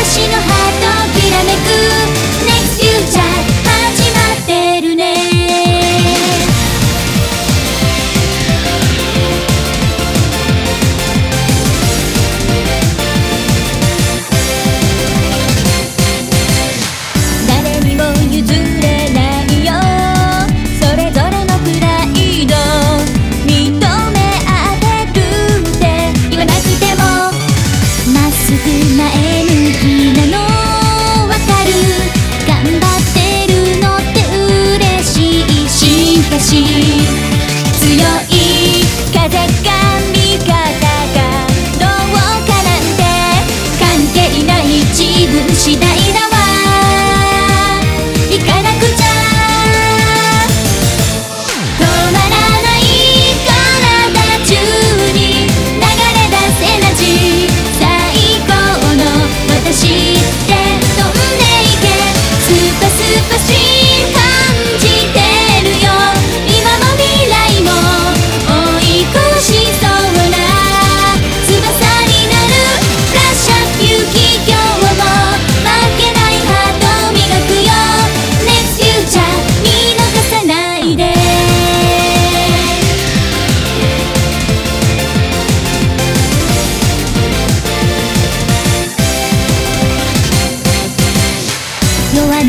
私の自分次第だ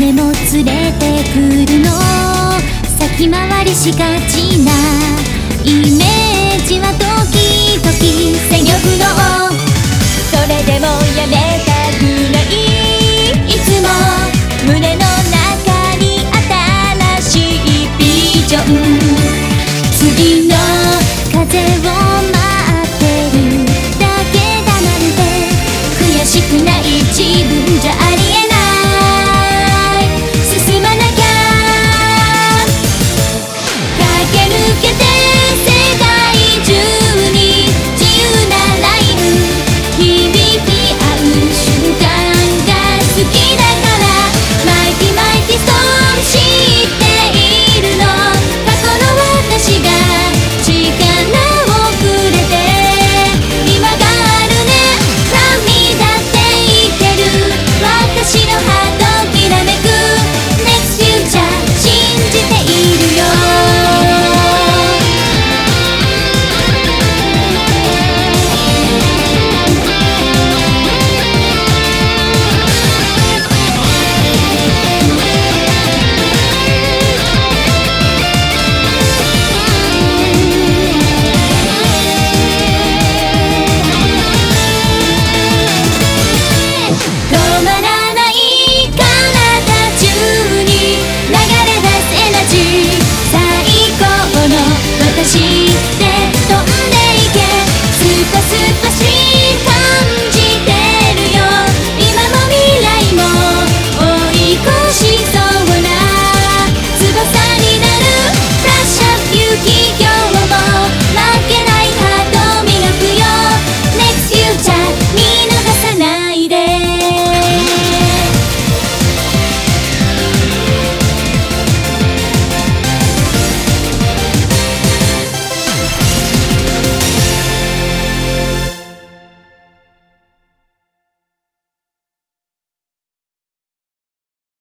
骨も連れてくるの。先回りしがちなイメージは時々戦力の